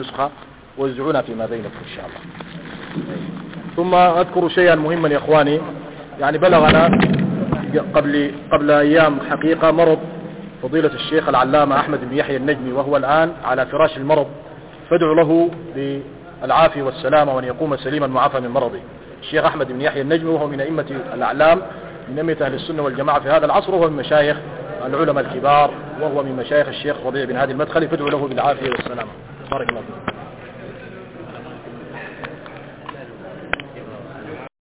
النسخة ويوزعونها فيما بينكم إن شاء الله. ثم أذكر شيئا مهما يا إخواني. يعني بلغنا قبل قبل أيام حقيقة مرض فضيلة الشيخ العلامة أحمد بن يحيى النجمي وهو الآن على فراش المرض. فادعوا له بالعافية والسلامة وأن يقوم سليما معافى من مرضه. الشيخ أحمد بن يحيى النجمي وهو من أئمة الأعلام من أئمة أهل السنة والجماعة في هذا العصر وهو من مشايخ العلماء الكبار وهو من مشايخ الشيخ ربيع بن هادي المدخلي. فادعوا له بالعافية والسلامة. بارک اللہ